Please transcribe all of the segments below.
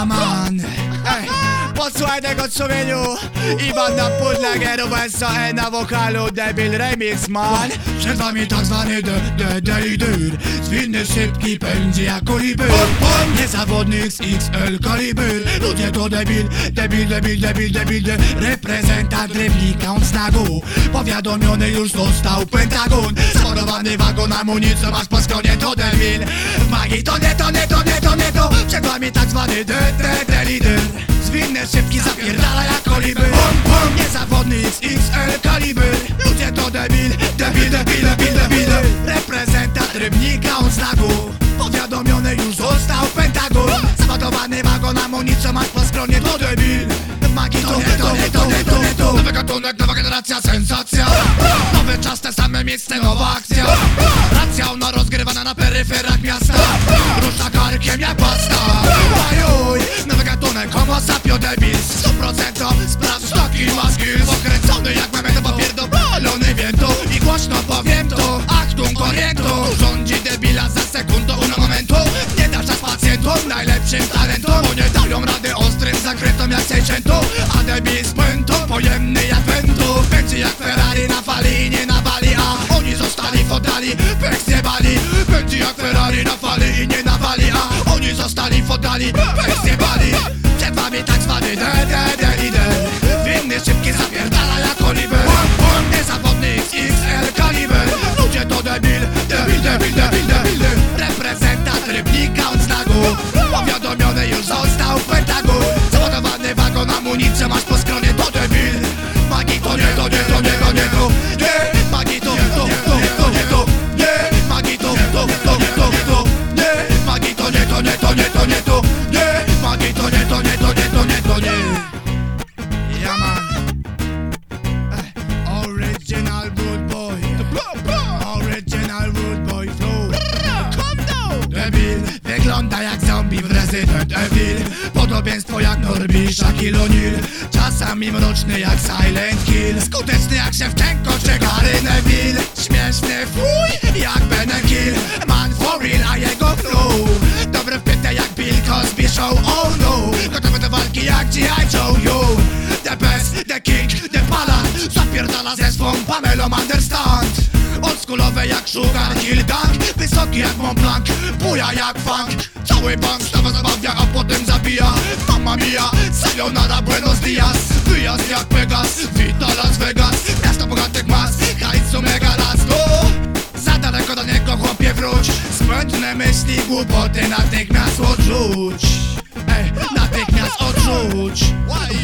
Ja man Ej, Posłuchaj tego człowieniu I banda pudlagerów SOE na wokalu Debil remix man. Przed wami tak zwany de, de, delidyr. Zwinny, szybki, pędzi jak kolibyr Niezawodny XXL kaliber Ludzie to debil, debil, debil, debil, debil de, Reprezentant rybnika on znagu Powiadomiony już został Pentagon. Sforowany wagon amunicji masz po stronie to debil. W magii to nie, to nie, to nie, to to Przed wami tak zwany de, de, delidyr Zwinny, szybki, zapierdala jak koliber Niezawodny XXL kaliber. Ludzie to debil, debil, debil, debil, debil. Reprezentant rybnika on znagu Powiadomiony już został Pentagon. Załadowany wagon amunicją masz po skronie to debil. Magii to nie, to nie, to nie, to nie to. Nowy gatunek, nowa generacja, sensacja. Nowy czas, te same miejsce, nowa akcja. Racja ona rozgrywana na peryferach miasta Rusza karkiem jak pasta. Ajuj, nowy gatunek, homo sapio debil 100% sprawdź taki ma skills. Pokręcony jak meme to popierdolony wiento I głośno powiem to, achtung oriento Rządzi debila za sekundę una momentu. Nie dasz czas pacjentom, najlepszym talentom. Bo nie dają rady ostrym zakrętom jak sejczęto A debil z pojemny w oddali, pech zjebali Przed wami tak zwany de, de, de, lider Winny, szybki, zapierdala jak Oliver. Niezawodny XXL kaliber. Ludzie to debil, debil, debil, debil, debil. Reprezentant rybnika od znaku. Powiadomiony już został Pentagon. Załadowany wagon amunicją masz w Resident Evil. Podobieństwo jak Norbi, Shaquille O'Neal. Czasami mroczny jak Silent Hill. Skuteczny jak Szewczenko czy Gary Neville. Śmieszny fuj jak Ben Hill Man for real, a jego flow Dobry w pytę jak Bill Cosby Show Oh no, gotowy do walki jak G.I. Joe Yo, the best, the king, the pala Zapierdala ze swą Pamelą Understand. Oldschoolowe jak Sugar Hill Gang Wysoki jak Mont Blanc Buja jak funk Cały bank stawa zabawia, a potem zabija. Mama mia, sayonara, buenos dias. Wyjazd jak Vegas, wita Las Vegas. Miasto bogatych mas, hajsu mega las. Go! Za daleko do niego chłopie wróć. Spętne myśli, głupoty natychmiast odrzuć. Ej, natychmiast odrzuć.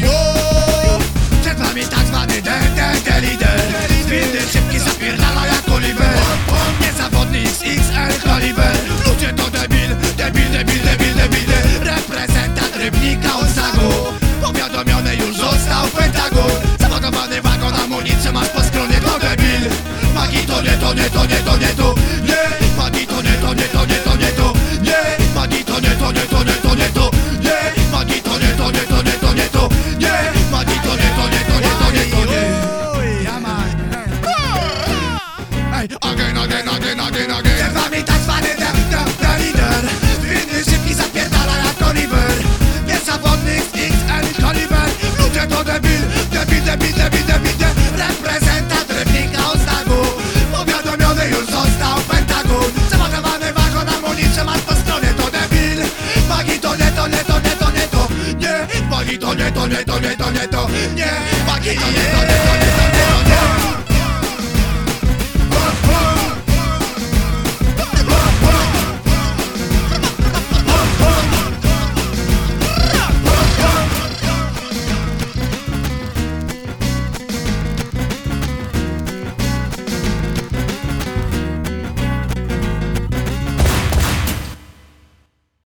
Yo! To nie, to to nie to, nie Faki to nie to, nie to, nie to, nie to, nie